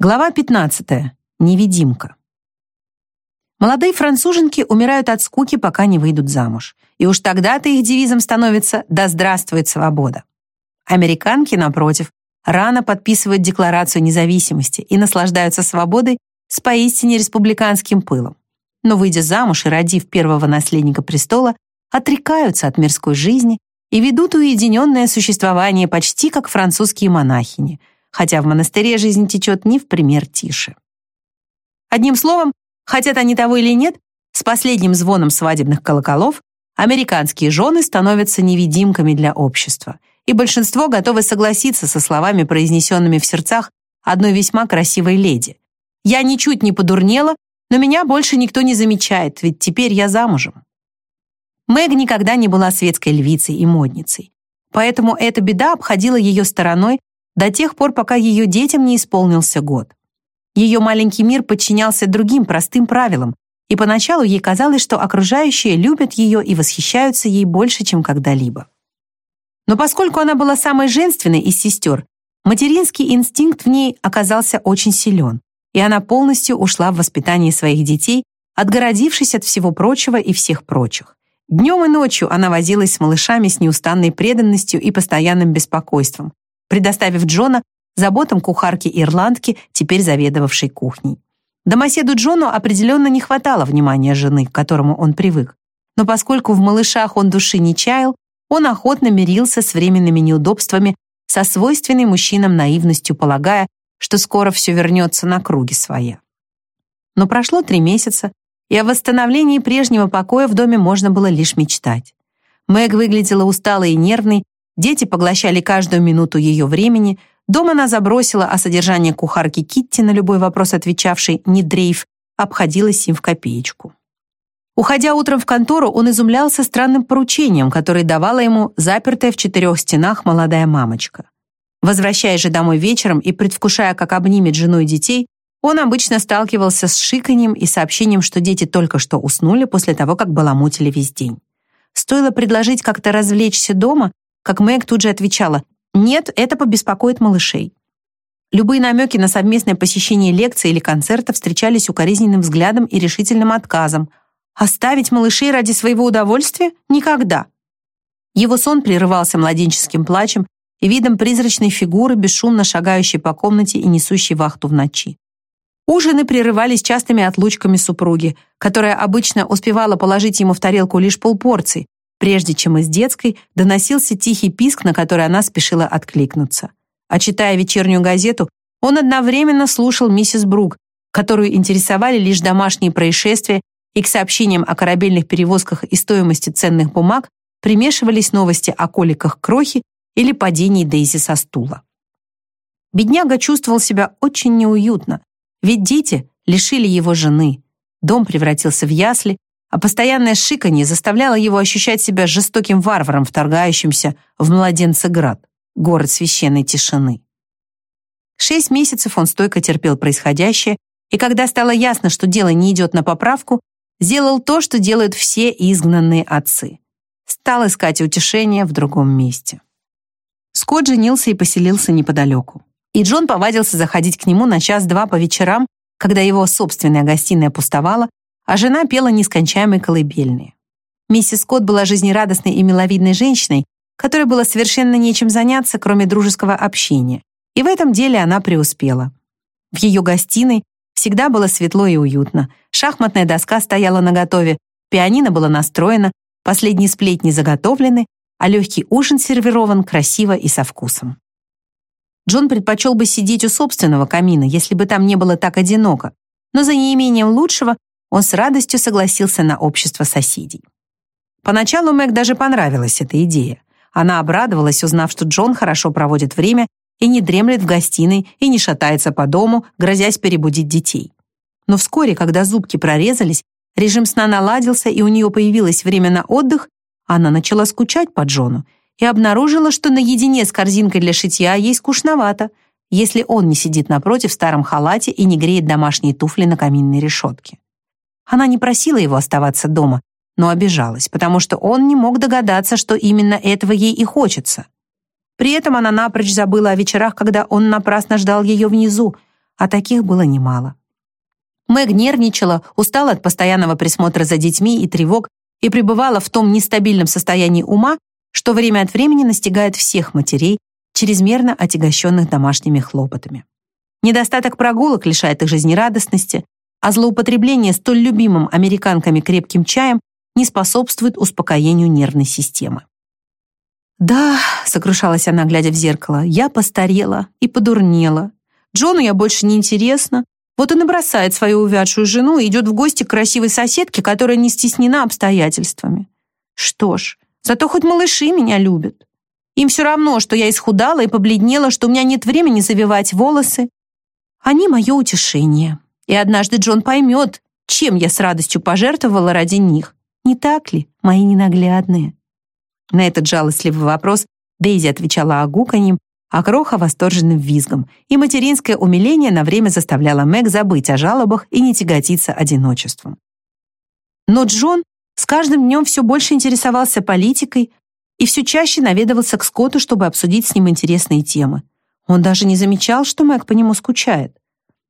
Глава 15. Невидимка. Молодые француженки умирают от скуки, пока не выйдут замуж. И уж тогда-то их девизом становится «Да здравствует свобода». Американки, напротив, рано подписывают Декларацию независимости и наслаждаются свободой с поистине республиканским пылом. Но, выйдя замуж и родив первого наследника престола, отрекаются от мирской жизни и ведут уединенное существование почти как французские монахини – хотя в монастыре жизнь течет не в пример тише. Одним словом, хотят они того или нет, с последним звоном свадебных колоколов американские жены становятся невидимками для общества, и большинство готовы согласиться со словами, произнесенными в сердцах одной весьма красивой леди. «Я ничуть не подурнела, но меня больше никто не замечает, ведь теперь я замужем». Мэг никогда не была светской львицей и модницей, поэтому эта беда обходила ее стороной до тех пор, пока ее детям не исполнился год. Ее маленький мир подчинялся другим простым правилам, и поначалу ей казалось, что окружающие любят ее и восхищаются ей больше, чем когда-либо. Но поскольку она была самой женственной из сестер, материнский инстинкт в ней оказался очень силен, и она полностью ушла в воспитание своих детей, отгородившись от всего прочего и всех прочих. Днем и ночью она возилась с малышами с неустанной преданностью и постоянным беспокойством, предоставив Джона заботам кухарки-ирландки, теперь заведовавшей кухней. Домоседу Джону определенно не хватало внимания жены, к которому он привык. Но поскольку в малышах он души не чаял, он охотно мирился с временными неудобствами со свойственной мужчинам наивностью, полагая, что скоро все вернется на круги своя. Но прошло три месяца, и о восстановлении прежнего покоя в доме можно было лишь мечтать. Мэг выглядела усталой и нервной, Дети поглощали каждую минуту ее времени. Дома она забросила, а содержание кухарки Китти на любой вопрос отвечавшей «не дрейф» обходилось им в копеечку. Уходя утром в контору, он изумлялся странным поручением, которое давала ему запертая в четырех стенах молодая мамочка. Возвращаясь же домой вечером и предвкушая, как обнимет жену и детей, он обычно сталкивался с шиканьем и сообщением, что дети только что уснули после того, как баламутили весь день. Стоило предложить как-то развлечься дома, как Мэг тут же отвечала «Нет, это побеспокоит малышей». Любые намеки на совместное посещение лекций или концерта встречались укоризненным взглядом и решительным отказом. Оставить малышей ради своего удовольствия? Никогда. Его сон прерывался младенческим плачем и видом призрачной фигуры, бесшумно шагающей по комнате и несущей вахту в ночи. Ужины прерывались частыми отлучками супруги, которая обычно успевала положить ему в тарелку лишь полпорции, прежде чем из детской доносился тихий писк, на который она спешила откликнуться. А читая вечернюю газету, он одновременно слушал миссис Брук, которую интересовали лишь домашние происшествия, и к сообщениям о корабельных перевозках и стоимости ценных бумаг примешивались новости о коликах крохи или падении Дейзи со стула. Бедняга чувствовал себя очень неуютно, ведь дети лишили его жены, дом превратился в ясли, а постоянное шиканье заставляло его ощущать себя жестоким варваром, вторгающимся в Младенцеград, город священной тишины. Шесть месяцев он стойко терпел происходящее, и когда стало ясно, что дело не идет на поправку, сделал то, что делают все изгнанные отцы. Стал искать утешение в другом месте. Скотт женился и поселился неподалеку. И Джон повадился заходить к нему на час-два по вечерам, когда его собственная гостиная пустовала, а жена пела нескончаемые колыбельные. Миссис Скотт была жизнерадостной и миловидной женщиной, которой было совершенно нечем заняться, кроме дружеского общения, и в этом деле она преуспела. В ее гостиной всегда было светло и уютно, шахматная доска стояла наготове, пианино было настроено, последние сплетни заготовлены, а легкий ужин сервирован красиво и со вкусом. Джон предпочел бы сидеть у собственного камина, если бы там не было так одиноко, но за неимением лучшего он с радостью согласился на общество соседей. Поначалу Мэг даже понравилась эта идея. Она обрадовалась, узнав, что Джон хорошо проводит время и не дремлет в гостиной и не шатается по дому, грозясь перебудить детей. Но вскоре, когда зубки прорезались, режим сна наладился и у нее появилось время на отдых, она начала скучать по Джону и обнаружила, что наедине с корзинкой для шитья ей скучновато, если он не сидит напротив в старом халате и не греет домашние туфли на каминной решетке. Она не просила его оставаться дома, но обижалась, потому что он не мог догадаться, что именно этого ей и хочется. При этом она напрочь забыла о вечерах, когда он напрасно ждал ее внизу, а таких было немало. Мэг нервничала, устала от постоянного присмотра за детьми и тревог и пребывала в том нестабильном состоянии ума, что время от времени настигает всех матерей, чрезмерно отягощенных домашними хлопотами. Недостаток прогулок лишает их жизнерадостности, а злоупотребление столь любимым американками крепким чаем не способствует успокоению нервной системы. «Да», — сокрушалась она, глядя в зеркало, — «я постарела и подурнела. Джону я больше не интересна. Вот он и бросает свою увядшую жену и идет в гости к красивой соседке, которая не стеснена обстоятельствами. Что ж, зато хоть малыши меня любят. Им все равно, что я исхудала и побледнела, что у меня нет времени завивать волосы. Они мое утешение. И однажды Джон поймет, чем я с радостью пожертвовала ради них. Не так ли, мои ненаглядные? На этот жалостливый вопрос Дейзи отвечала огуканьем, а Кроха восторженным визгом, и материнское умиление на время заставляло Мэг забыть о жалобах и не тяготиться одиночеством. Но Джон с каждым днем все больше интересовался политикой и все чаще наведывался к Скотту, чтобы обсудить с ним интересные темы. Он даже не замечал, что Мэг по нему скучает.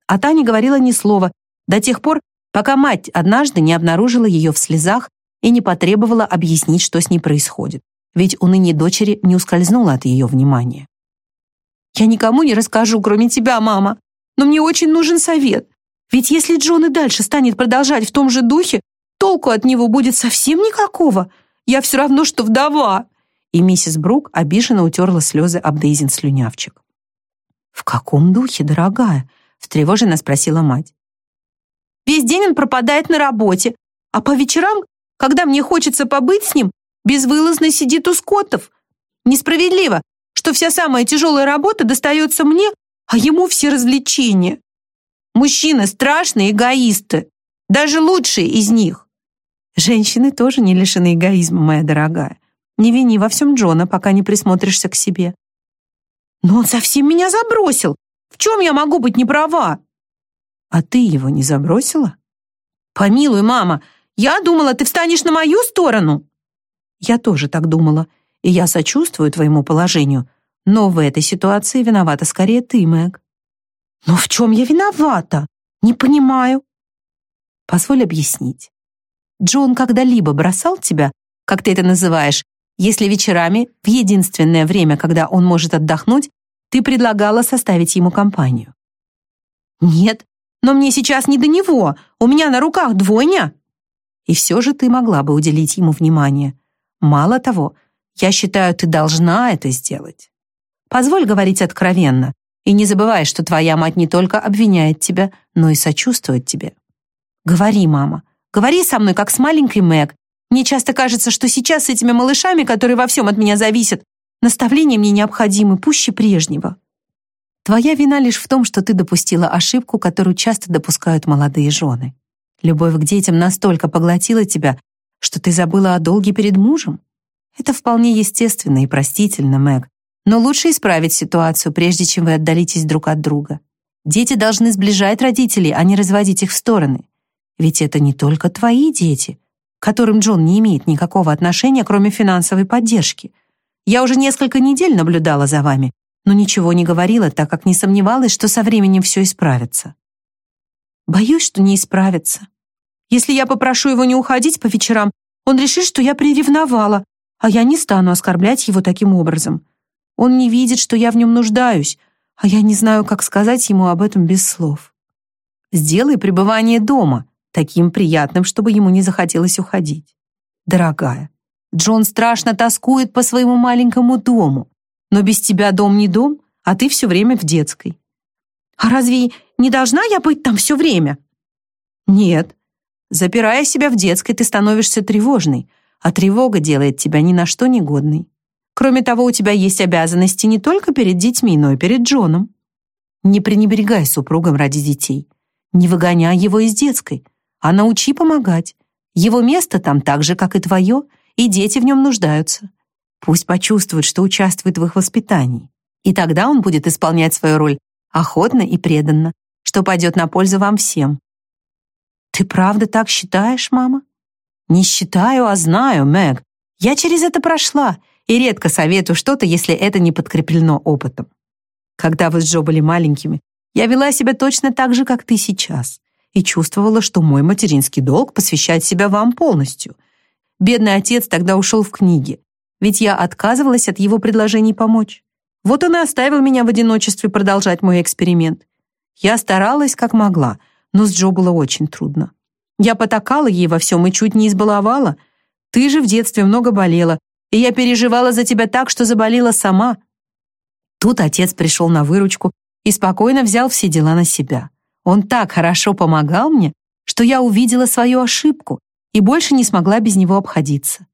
А та не говорила ни слова до тех пор, пока мать однажды не обнаружила ее в слезах и не потребовала объяснить, что с ней происходит, ведь уныние дочери не ускользнуло от ее внимания. «Я никому не расскажу, кроме тебя, мама, но мне очень нужен совет. Ведь если Джон и дальше станет продолжать в том же духе, толку от него будет совсем никакого. Я все равно, что вдова». И миссис Брук обиженно утерла слезы об Дейзин слюнявчик. «В каком духе, дорогая?» — встревоженно спросила мать. «Весь день он пропадает на работе, а по вечерам когда мне хочется побыть с ним, безвылазно сидит у скотов. Несправедливо, что вся самая тяжелая работа достается мне, а ему все развлечения. Мужчины страшные эгоисты, даже лучшие из них. Женщины тоже не лишены эгоизма, моя дорогая. Не вини во всем Джона, пока не присмотришься к себе. Но он совсем меня забросил. В чем я могу быть не права? А ты его не забросила? Помилуй, мама, я думала, ты встанешь на мою сторону. Я тоже так думала, и я сочувствую твоему положению. Но в этой ситуации виновата скорее ты, Мэг. Но в чем я виновата? Не понимаю. Позволь объяснить. Джон когда-либо бросал тебя, как ты это называешь, если вечерами, в единственное время, когда он может отдохнуть, ты предлагала составить ему компанию? Нет, но мне сейчас не до него. У меня на руках двойня. И все же ты могла бы уделить ему внимание. Мало того, я считаю, ты должна это сделать. Позволь говорить откровенно, и не забывай, что твоя мать не только обвиняет тебя, но и сочувствует тебе. Говори, мама, говори со мной, как с маленькой Мэг. Мне часто кажется, что сейчас с этими малышами, которые во всем от меня зависят, наставления мне необходимы пуще прежнего. Твоя вина лишь в том, что ты допустила ошибку, которую часто допускают молодые жены. Любовь к детям настолько поглотила тебя, что ты забыла о долге перед мужем. Это вполне естественно и простительно, Мэг. Но лучше исправить ситуацию, прежде чем вы отдалитесь друг от друга. Дети должны сближать родителей, а не разводить их в стороны. Ведь это не только твои дети, к которым Джон не имеет никакого отношения, кроме финансовой поддержки. Я уже несколько недель наблюдала за вами, но ничего не говорила, так как не сомневалась, что со временем все исправится. Боюсь, что не исправится. Если я попрошу его не уходить по вечерам, он решит, что я приревновала, а я не стану оскорблять его таким образом. Он не видит, что я в нем нуждаюсь, а я не знаю, как сказать ему об этом без слов. Сделай пребывание дома таким приятным, чтобы ему не захотелось уходить. Дорогая, Джон страшно тоскует по своему маленькому дому, но без тебя дом не дом, а ты все время в детской. А разве не должна я быть там все время? Нет. Запирая себя в детской, ты становишься тревожной, а тревога делает тебя ни на что негодной. Кроме того, у тебя есть обязанности не только перед детьми, но и перед Джоном. Не пренебрегай супругом ради детей. Не выгоняй его из детской, а научи помогать. Его место там так же, как и твое, и дети в нем нуждаются. Пусть почувствует, что участвует в их воспитании. И тогда он будет исполнять свою роль охотно и преданно, что пойдет на пользу вам всем. Ты правда так считаешь, мама? Не считаю, а знаю, Мэг. Я через это прошла и редко советую что-то, если это не подкреплено опытом. Когда вы с Джо были маленькими, Я вела себя точно так же, как ты сейчас, и чувствовала, что мой материнский долг посвящать себя вам полностью. Бедный отец тогда ушел в книги, ведь я отказывалась от его предложений помочь. Вот он и оставил меня в одиночестве продолжать мой эксперимент. Я старалась как могла, но с Джо было очень трудно. Я потакала ей во всем и чуть не избаловала. Ты же в детстве много болела, и я переживала за тебя так, что заболела сама. Тут отец пришел на выручку и спокойно взял все дела на себя. Он так хорошо помогал мне, что я увидела свою ошибку и больше не смогла без него обходиться.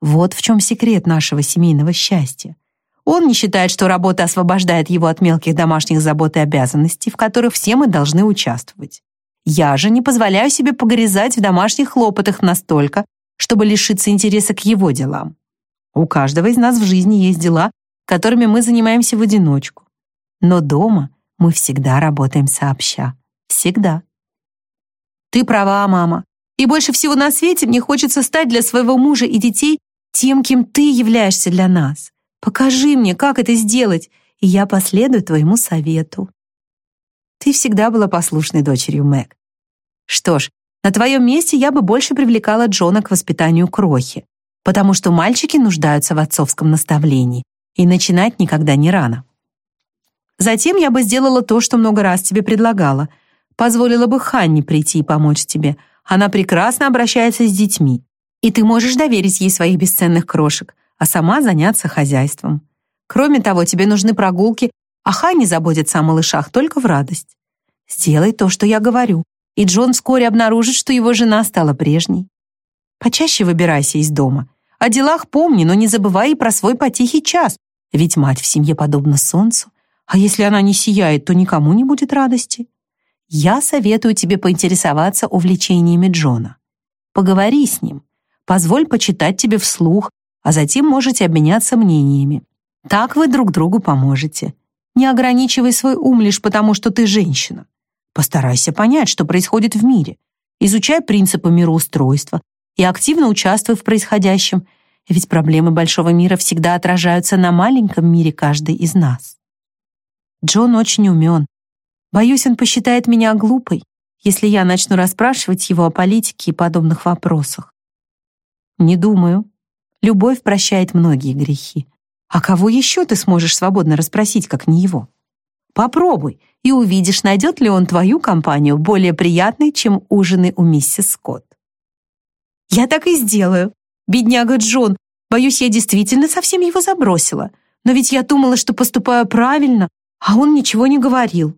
Вот в чем секрет нашего семейного счастья. Он не считает, что работа освобождает его от мелких домашних забот и обязанностей, в которых все мы должны участвовать. Я же не позволяю себе погрязать в домашних хлопотах настолько, чтобы лишиться интереса к его делам. У каждого из нас в жизни есть дела, которыми мы занимаемся в одиночку. Но дома мы всегда работаем сообща. Всегда. Ты права, мама. И больше всего на свете мне хочется стать для своего мужа и детей тем, кем ты являешься для нас. Покажи мне, как это сделать, и я последую твоему совету. Ты всегда была послушной дочерью, Мэг. Что ж, на твоем месте я бы больше привлекала Джона к воспитанию крохи, потому что мальчики нуждаются в отцовском наставлении, и начинать никогда не рано. Затем я бы сделала то, что много раз тебе предлагала. Позволила бы Ханне прийти и помочь тебе. Она прекрасно обращается с детьми. И ты можешь доверить ей своих бесценных крошек, а сама заняться хозяйством. Кроме того, тебе нужны прогулки, а Ханни заботится о малышах только в радость. Сделай то, что я говорю, и Джон вскоре обнаружит, что его жена стала прежней. Почаще выбирайся из дома. О делах помни, но не забывай и про свой потихий час, ведь мать в семье подобна солнцу, а если она не сияет, то никому не будет радости. Я советую тебе поинтересоваться увлечениями Джона. Поговори с ним, позволь почитать тебе вслух, а затем можете обменяться мнениями. Так вы друг другу поможете. Не ограничивай свой ум лишь потому, что ты женщина. Постарайся понять, что происходит в мире. Изучай принципы мироустройства и активно участвуй в происходящем, ведь проблемы большого мира всегда отражаются на маленьком мире каждой из нас. Джон очень умен. Боюсь, он посчитает меня глупой, если я начну расспрашивать его о политике и подобных вопросах. Не думаю. Любовь прощает многие грехи. А кого еще ты сможешь свободно расспросить, как не его? Попробуй, и увидишь, найдет ли он твою компанию более приятной, чем ужины у миссис Скотт. Я так и сделаю. Бедняга Джон, боюсь, я действительно совсем его забросила. Но ведь я думала, что поступаю правильно, а он ничего не говорил.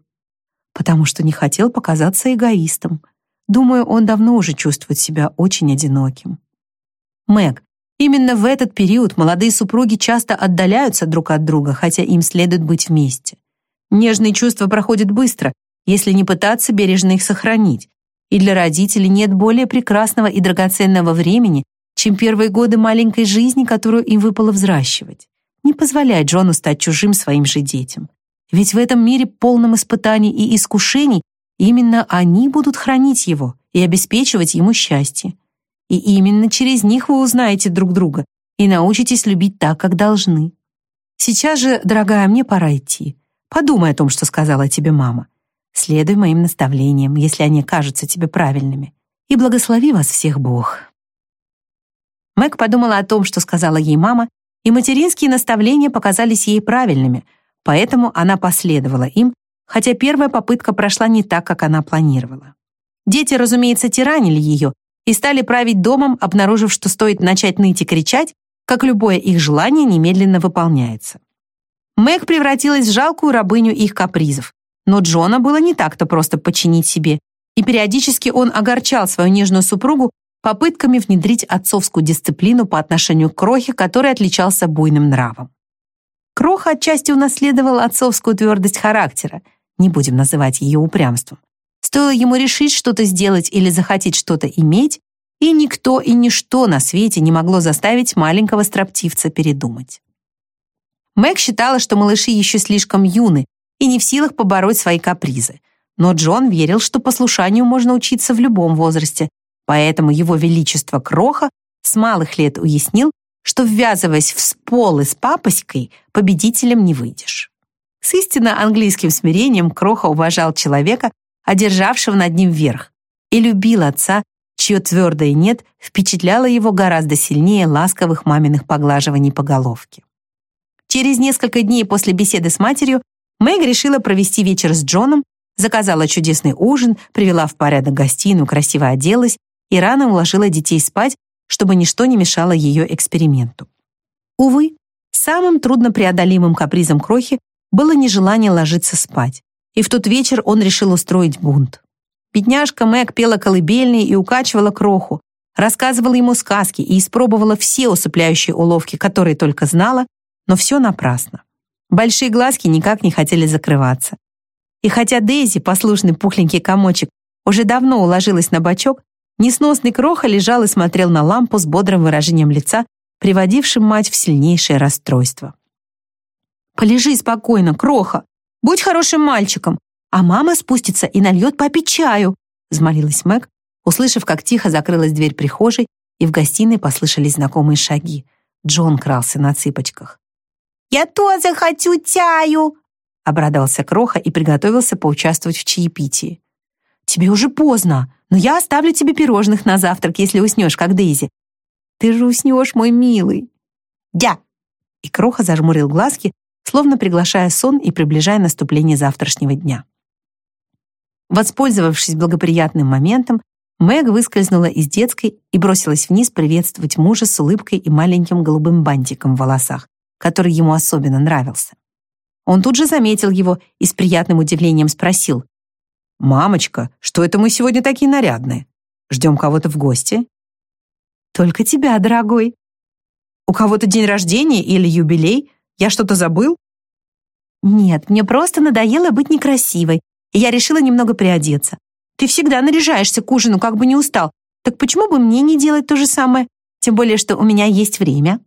Потому что не хотел показаться эгоистом. Думаю, он давно уже чувствует себя очень одиноким. Мэг, именно в этот период молодые супруги часто отдаляются друг от друга, хотя им следует быть вместе. Нежные чувства проходят быстро, если не пытаться бережно их сохранить. И для родителей нет более прекрасного и драгоценного времени, чем первые годы маленькой жизни, которую им выпало взращивать. Не позволяй Джону стать чужим своим же детям. Ведь в этом мире полном испытаний и искушений именно они будут хранить его и обеспечивать ему счастье. И именно через них вы узнаете друг друга и научитесь любить так, как должны. Сейчас же, дорогая, мне пора идти. Подумай о том, что сказала тебе мама. Следуй моим наставлениям, если они кажутся тебе правильными. И благослови вас всех Бог. Мэг подумала о том, что сказала ей мама, и материнские наставления показались ей правильными, поэтому она последовала им, хотя первая попытка прошла не так, как она планировала. Дети, разумеется, тиранили ее и стали править домом, обнаружив, что стоит начать ныть и кричать, как любое их желание немедленно выполняется. Мэг превратилась в жалкую рабыню их капризов. Но Джона было не так-то просто подчинить себе, и периодически он огорчал свою нежную супругу попытками внедрить отцовскую дисциплину по отношению к Крохе, который отличался буйным нравом. Кроха отчасти унаследовал отцовскую твердость характера, не будем называть ее упрямством. Стоило ему решить что-то сделать или захотеть что-то иметь, и никто и ничто на свете не могло заставить маленького строптивца передумать. Мэг считала, что малыши еще слишком юны и не в силах побороть свои капризы. Но Джон верил, что послушанию можно учиться в любом возрасте, поэтому его величество Кроха с малых лет уяснил, что, ввязываясь в сполы с папоськой, победителем не выйдешь. С истинно английским смирением Кроха уважал человека, одержавшего над ним верх, и любил отца, чье твердое «нет» впечатляло его гораздо сильнее ласковых маминых поглаживаний по головке. Через несколько дней после беседы с матерью Мэг решила провести вечер с Джоном, заказала чудесный ужин, привела в порядок гостиную, красиво оделась и рано уложила детей спать, чтобы ничто не мешало ее эксперименту. Увы, самым труднопреодолимым капризом Крохи было нежелание ложиться спать, и в тот вечер он решил устроить бунт. Бедняжка Мэг пела колыбельные и укачивала Кроху, рассказывала ему сказки и испробовала все усыпляющие уловки, которые только знала, но все напрасно. Большие глазки никак не хотели закрываться. И хотя Дейзи, послушный пухленький комочек, уже давно уложилась на бочок, несносный Кроха лежал и смотрел на лампу с бодрым выражением лица, приводившим мать в сильнейшее расстройство. «Полежи спокойно, Кроха! Будь хорошим мальчиком, а мама спустится и нальет папе чаю!» взмолилась Мэг, услышав, как тихо закрылась дверь прихожей, и в гостиной послышались знакомые шаги. Джон крался на цыпочках. «Я тоже хочу чаю!» обрадовался Кроха и приготовился поучаствовать в чаепитии. «Тебе уже поздно, но я оставлю тебе пирожных на завтрак, если уснешь, как Дейзи. Ты же уснешь, мой милый!» «Дя!» И Кроха зажмурил глазки, словно приглашая сон и приближая наступление завтрашнего дня. Воспользовавшись благоприятным моментом, Мэг выскользнула из детской и бросилась вниз приветствовать мужа с улыбкой и маленьким голубым бантиком в волосах, который ему особенно нравился. Он тут же заметил его и с приятным удивлением спросил. «Мамочка, что это мы сегодня такие нарядные? Ждем кого-то в гости?» «Только тебя, дорогой». «У кого-то день рождения или юбилей? Я что-то забыл?» «Нет, мне просто надоело быть некрасивой, и я решила немного приодеться. Ты всегда наряжаешься к ужину, как бы не устал. Так почему бы мне не делать то же самое? Тем более, что у меня есть время».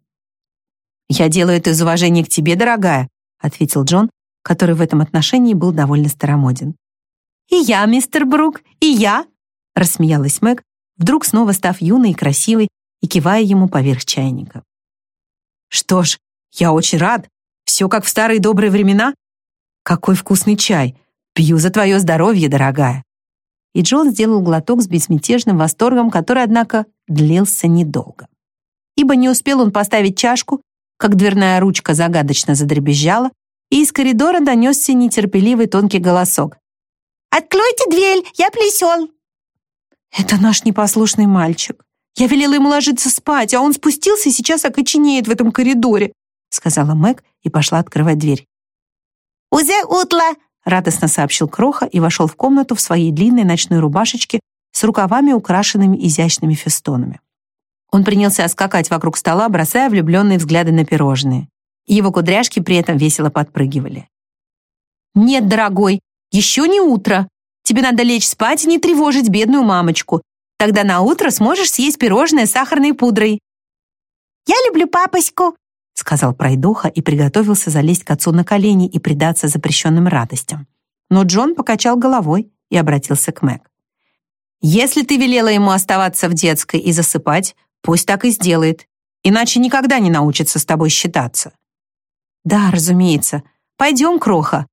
«Я делаю это из уважения к тебе, дорогая», ответил Джон, который в этом отношении был довольно старомоден. «И я, мистер Брук, и я!» рассмеялась Мэг, вдруг снова став юной и красивой и кивая ему поверх чайника. «Что ж, я очень рад. Все как в старые добрые времена. Какой вкусный чай. Пью за твое здоровье, дорогая». И Джон сделал глоток с безмятежным восторгом, который, однако, длился недолго. Ибо не успел он поставить чашку, как дверная ручка загадочно задребезжала, и из коридора донесся нетерпеливый тонкий голосок. «Откройте дверь, я плесел!» «Это наш непослушный мальчик. Я велела ему ложиться спать, а он спустился и сейчас окоченеет в этом коридоре», сказала Мэг и пошла открывать дверь. «Узе утла!» радостно сообщил Кроха и вошел в комнату в своей длинной ночной рубашечке с рукавами, украшенными изящными фестонами. Он принялся скакать вокруг стола, бросая влюбленные взгляды на пирожные. Его кудряшки при этом весело подпрыгивали. «Нет, дорогой, еще не утро. Тебе надо лечь спать и не тревожить бедную мамочку. Тогда на утро сможешь съесть пирожное с сахарной пудрой». «Я люблю папоську», — сказал пройдоха и приготовился залезть к отцу на колени и предаться запрещенным радостям. Но Джон покачал головой и обратился к Мэг. «Если ты велела ему оставаться в детской и засыпать, Пусть так и сделает, иначе никогда не научится с тобой считаться. Да, разумеется. Пойдем, Кроха.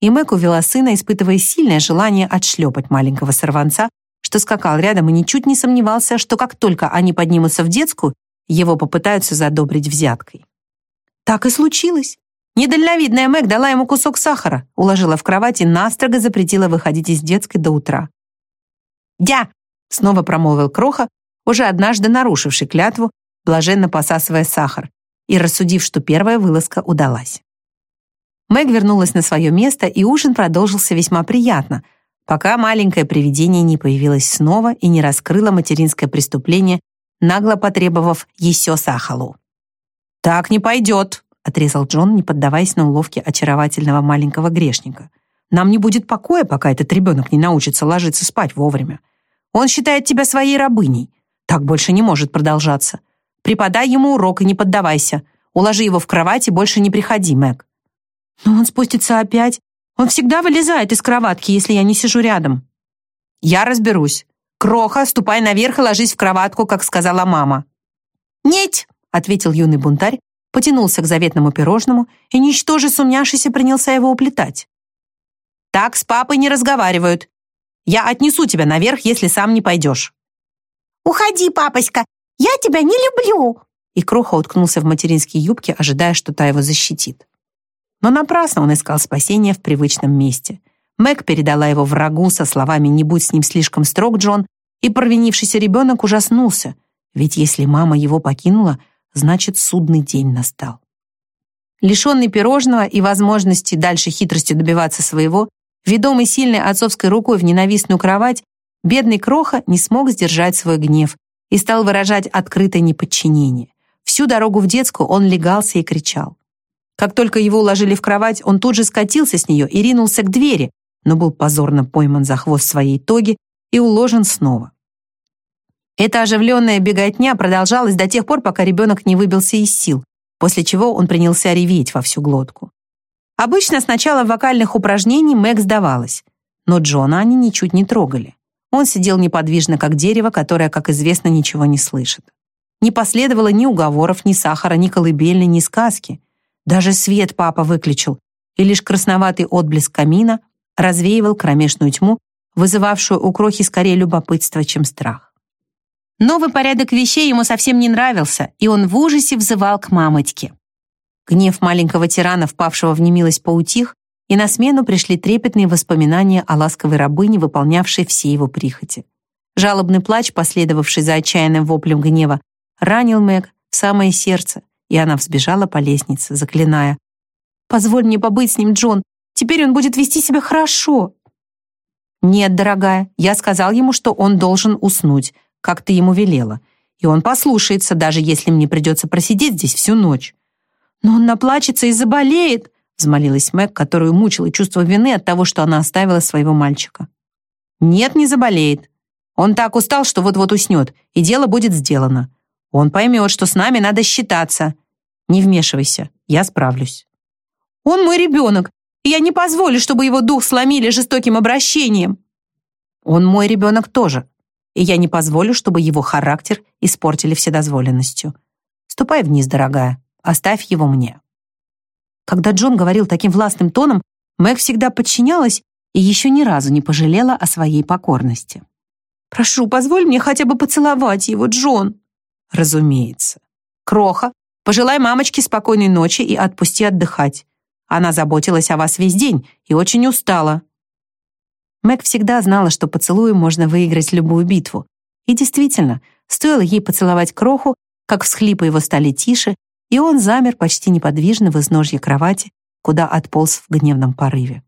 И Мэг увела сына, испытывая сильное желание отшлепать маленького сорванца, что скакал рядом и ничуть не сомневался, что как только они поднимутся в детскую, его попытаются задобрить взяткой. Так и случилось. Недальновидная Мэг дала ему кусок сахара, уложила в кровать и настрого запретила выходить из детской до утра. «Дя!» — снова промолвил Кроха, уже однажды нарушивший клятву, блаженно посасывая сахар, и рассудив, что первая вылазка удалась. Мэг вернулась на свое место, и ужин продолжился весьма приятно, пока маленькое привидение не появилось снова и не раскрыло материнское преступление, нагло потребовав еще сахалу. «Так не пойдет», — отрезал Джон, не поддаваясь на уловки очаровательного маленького грешника. «Нам не будет покоя, пока этот ребенок не научится ложиться спать вовремя. Он считает тебя своей рабыней. Так больше не может продолжаться. Преподай ему урок и не поддавайся. Уложи его в кровать и больше не приходи, Мэг. Но он спустится опять. Он всегда вылезает из кроватки, если я не сижу рядом. Я разберусь. Кроха, ступай наверх и ложись в кроватку, как сказала мама. «Нет!» — ответил юный бунтарь, потянулся к заветному пирожному и, ничтоже сумняшися, принялся его уплетать. «Так с папой не разговаривают. Я отнесу тебя наверх, если сам не пойдешь». «Уходи, папочка, я тебя не люблю!» И Кроха уткнулся в материнские юбки, ожидая, что та его защитит. Но напрасно он искал спасения в привычном месте. Мэг передала его врагу со словами «Не будь с ним слишком строг, Джон», и провинившийся ребенок ужаснулся, ведь если мама его покинула, значит, судный день настал. Лишенный пирожного и возможности дальше хитростью добиваться своего, ведомый сильной отцовской рукой в ненавистную кровать, бедный Кроха не смог сдержать свой гнев и стал выражать открытое неподчинение. Всю дорогу в детскую он легался и кричал. Как только его уложили в кровать, он тут же скатился с нее и ринулся к двери, но был позорно пойман за хвост своей тоги и уложен снова. Эта оживленная беготня продолжалась до тех пор, пока ребенок не выбился из сил, после чего он принялся реветь во всю глотку. Обычно с начала вокальных упражнений Мэг сдавалась, но Джона они ничуть не трогали. Он сидел неподвижно, как дерево, которое, как известно, ничего не слышит. Не последовало ни уговоров, ни сахара, ни колыбельной, ни сказки. Даже свет папа выключил, и лишь красноватый отблеск камина развеивал кромешную тьму, вызывавшую у крохи скорее любопытство, чем страх. Новый порядок вещей ему совсем не нравился, и он в ужасе взывал к мамочке. Гнев маленького тирана, впавшего в немилость, поутих, и на смену пришли трепетные воспоминания о ласковой рабыне, выполнявшей все его прихоти. Жалобный плач, последовавший за отчаянным воплем гнева, ранил Мэг в самое сердце, и она взбежала по лестнице, заклиная. «Позволь мне побыть с ним, Джон. Теперь он будет вести себя хорошо». «Нет, дорогая, я сказал ему, что он должен уснуть, как ты ему велела, и он послушается, даже если мне придется просидеть здесь всю ночь». «Но он наплачется и заболеет», взмолилась Мэг, которую мучило чувство вины от того, что она оставила своего мальчика. «Нет, не заболеет. Он так устал, что вот-вот уснет, и дело будет сделано. Он поймет, что с нами надо считаться. Не вмешивайся, я справлюсь. Он мой ребенок, и я не позволю, чтобы его дух сломили жестоким обращением. Он мой ребенок тоже, и я не позволю, чтобы его характер испортили вседозволенностью. Ступай вниз, дорогая, оставь его мне. Когда Джон говорил таким властным тоном, Мэг всегда подчинялась и еще ни разу не пожалела о своей покорности. «Прошу, позволь мне хотя бы поцеловать его, Джон», Разумеется. Кроха, пожелай мамочке спокойной ночи и отпусти отдыхать. Она заботилась о вас весь день и очень устала. Мэг всегда знала, что поцелуем можно выиграть любую битву. И действительно, стоило ей поцеловать Кроху, как всхлипы его стали тише, и он замер почти неподвижно в изножье кровати, куда отполз в гневном порыве.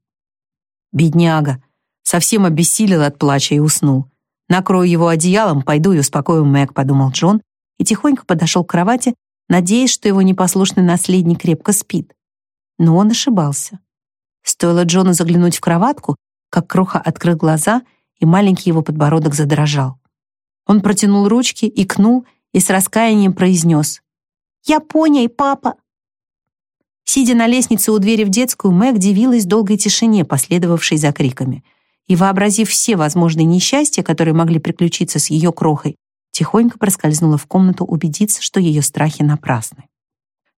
Бедняга, совсем обессилел от плача и уснул. Накрою его одеялом, пойду и успокою Мэг, подумал Джон, и тихонько подошел к кровати, надеясь, что его непослушный наследник крепко спит. Но он ошибался. Стоило Джону заглянуть в кроватку, как Кроха открыл глаза, и маленький его подбородок задрожал. Он протянул ручки, икнул и с раскаянием произнес «Я поняй, папа!» Сидя на лестнице у двери в детскую, Мэг дивилась долгой тишине, последовавшей за криками. И, вообразив все возможные несчастья, которые могли приключиться с ее крохой, тихонько проскользнула в комнату убедиться, что ее страхи напрасны.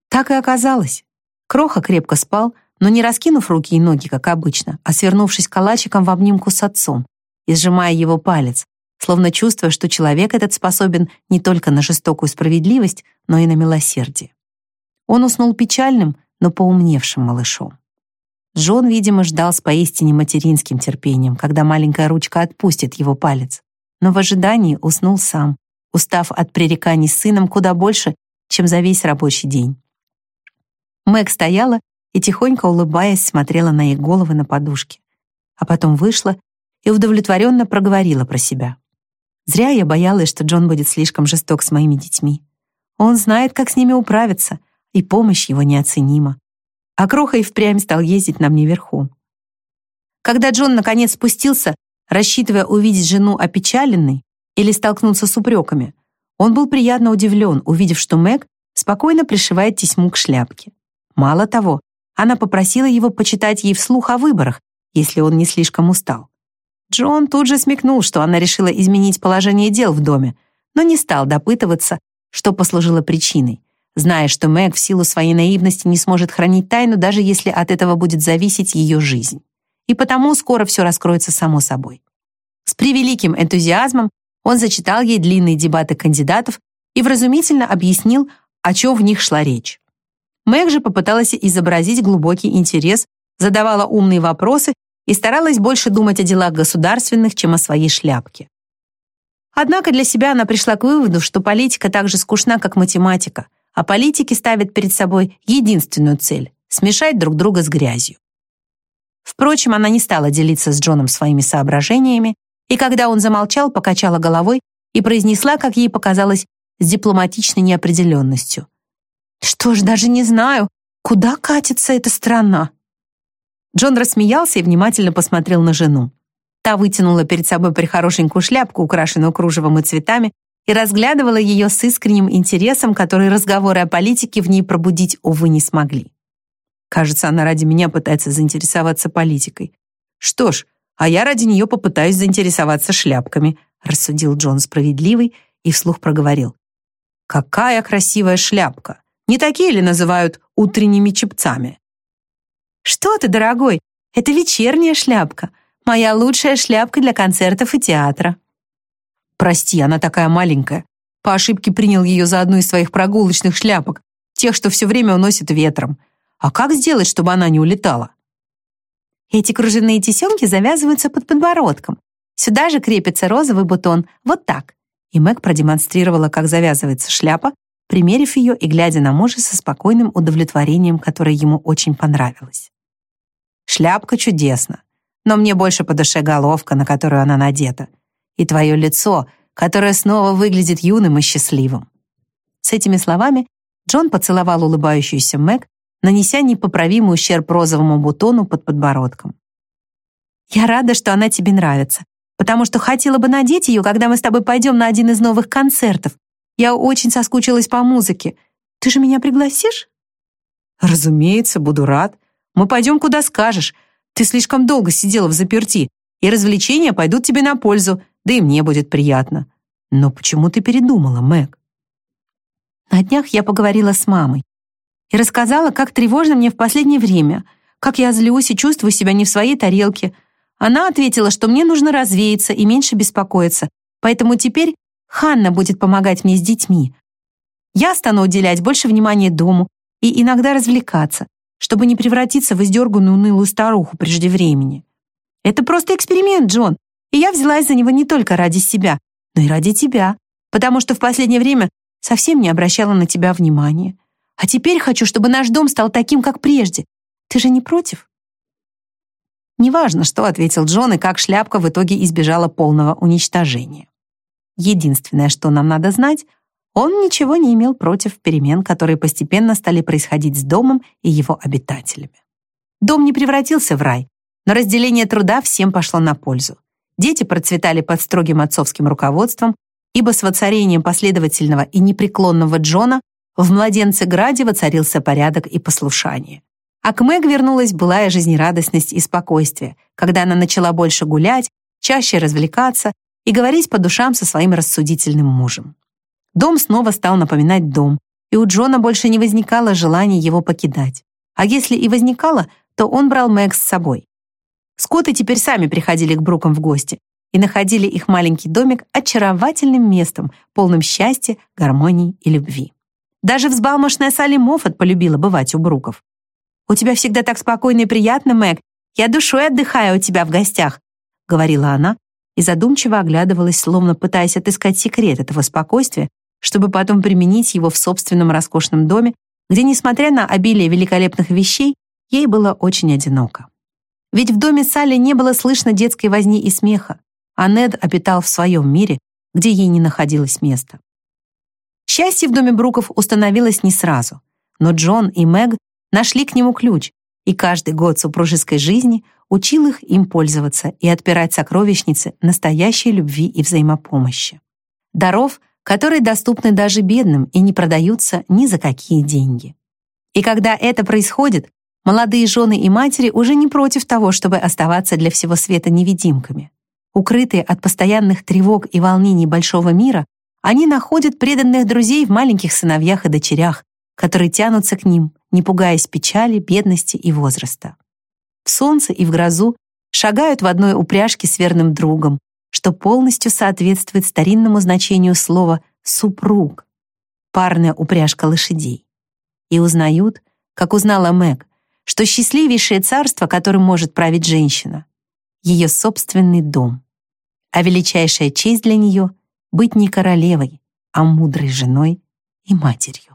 Так и оказалось. Кроха крепко спал, но не раскинув руки и ноги, как обычно, а свернувшись калачиком в обнимку с отцом и сжимая его палец, словно чувствуя, что человек этот способен не только на жестокую справедливость, но и на милосердие. Он уснул печальным, но поумневшим малышом. Джон, видимо, ждал с поистине материнским терпением, когда маленькая ручка отпустит его палец, но в ожидании уснул сам, устав от пререканий с сыном куда больше, чем за весь рабочий день. Мэг стояла и, тихонько улыбаясь, смотрела на их головы на подушке, а потом вышла и удовлетворенно проговорила про себя. Зря я боялась, что Джон будет слишком жесток с моими детьми. Он знает, как с ними управиться, и помощь его неоценима. А Кроха и впрямь стал ездить на мне верхом. Когда Джон наконец спустился, рассчитывая увидеть жену опечаленной, или столкнуться с упреками. Он был приятно удивлен, увидев, что Мэг спокойно пришивает тесьму к шляпке. Мало того, она попросила его почитать ей вслух о выборах, если он не слишком устал. Джон тут же смекнул, что она решила изменить положение дел в доме, но не стал допытываться, что послужило причиной. зная, что Мэг в силу своей наивности не сможет хранить тайну, даже если от этого будет зависеть ее жизнь. И потому скоро все раскроется само собой. С превеликим энтузиазмом он зачитал ей длинные дебаты кандидатов и вразумительно объяснил, о чем в них шла речь. Мэг же попыталась изобразить глубокий интерес, задавала умные вопросы и старалась больше думать о делах государственных, чем о своей шляпке. Однако для себя она пришла к выводу, что политика так же скучна, как математика, а политики ставят перед собой единственную цель — смешать друг друга с грязью. Впрочем, она не стала делиться с Джоном своими соображениями, и когда он замолчал, покачала головой и произнесла, как ей показалось, с дипломатичной неопределенностью. «Что ж, даже не знаю, куда катится эта страна?» Джон рассмеялся и внимательно посмотрел на жену. Та вытянула перед собой прихорошенькую шляпку, украшенную кружевом и цветами, и разглядывала ее с искренним интересом, который разговоры о политике в ней пробудить, увы, не смогли. Кажется, она ради меня пытается заинтересоваться политикой. Что ж, а я ради нее попытаюсь заинтересоваться шляпками, рассудил Джон справедливый и вслух проговорил. Какая красивая шляпка! Не такие ли называют утренними чепцами? Что ты, дорогой, это вечерняя шляпка. Моя лучшая шляпка для концертов и театра. Прости, она такая маленькая. По ошибке принял ее за одну из своих прогулочных шляпок, тех, что все время уносит ветром. А как сделать, чтобы она не улетала? Эти кружевные тесемки завязываются под подбородком. Сюда же крепится розовый бутон, вот так. И Мэг продемонстрировала, как завязывается шляпа, примерив ее и глядя на мужа со спокойным удовлетворением, которое ему очень понравилось. Шляпка чудесна, но мне больше по душе головка, на которую она надета — и твое лицо, которое снова выглядит юным и счастливым». С этими словами Джон поцеловал улыбающуюся Мэг, нанеся непоправимый ущерб розовому бутону под подбородком. «Я рада, что она тебе нравится, потому что хотела бы надеть ее, когда мы с тобой пойдем на один из новых концертов. Я очень соскучилась по музыке. Ты же меня пригласишь?» «Разумеется, буду рад. Мы пойдем, куда скажешь. Ты слишком долго сидела в заперти, и развлечения пойдут тебе на пользу да и мне будет приятно. Но почему ты передумала, Мэг? На днях я поговорила с мамой и рассказала, как тревожно мне в последнее время, как я злюсь и чувствую себя не в своей тарелке. Она ответила, что мне нужно развеяться и меньше беспокоиться, поэтому теперь Ханна будет помогать мне с детьми. Я стану уделять больше внимания дому и иногда развлекаться, чтобы не превратиться в издерганную унылую старуху прежде времени. Это просто эксперимент, Джон, и я взялась за него не только ради себя, но и ради тебя, потому что в последнее время совсем не обращала на тебя внимания. А теперь хочу, чтобы наш дом стал таким, как прежде. Ты же не против?» Неважно, что ответил Джон и как шляпка в итоге избежала полного уничтожения. Единственное, что нам надо знать, он ничего не имел против перемен, которые постепенно стали происходить с домом и его обитателями. Дом не превратился в рай, но разделение труда всем пошло на пользу. Дети процветали под строгим отцовским руководством, ибо с воцарением последовательного и непреклонного Джона в младенце Граде воцарился порядок и послушание. А к Мэг вернулась былая жизнерадостность и спокойствие, когда она начала больше гулять, чаще развлекаться и говорить по душам со своим рассудительным мужем. Дом снова стал напоминать дом, и у Джона больше не возникало желания его покидать. А если и возникало, то он брал Мэг с собой. Скоты теперь сами приходили к Брукам в гости и находили их маленький домик очаровательным местом, полным счастья, гармонии и любви. Даже взбалмошная Салли Моффат полюбила бывать у Бруков. «У тебя всегда так спокойно и приятно, Мэг. Я душой отдыхаю у тебя в гостях», — говорила она и задумчиво оглядывалась, словно пытаясь отыскать секрет этого спокойствия, чтобы потом применить его в собственном роскошном доме, где, несмотря на обилие великолепных вещей, ей было очень одиноко. Ведь в доме Салли не было слышно детской возни и смеха, а Нед обитал в своем мире, где ей не находилось места. Счастье в доме Бруков установилось не сразу, но Джон и Мэг нашли к нему ключ, и каждый год супружеской жизни учил их им пользоваться и отпирать сокровищницы настоящей любви и взаимопомощи. Даров, которые доступны даже бедным и не продаются ни за какие деньги. И когда это происходит, Молодые жены и матери уже не против того, чтобы оставаться для всего света невидимками. Укрытые от постоянных тревог и волнений большого мира, они находят преданных друзей в маленьких сыновьях и дочерях, которые тянутся к ним, не пугаясь печали, бедности и возраста. В солнце и в грозу шагают в одной упряжке с верным другом, что полностью соответствует старинному значению слова «супруг» — парная упряжка лошадей. И узнают, как узнала Мэг, что счастливейшее царство, которым может править женщина — ее собственный дом. А величайшая честь для нее — быть не королевой, а мудрой женой и матерью.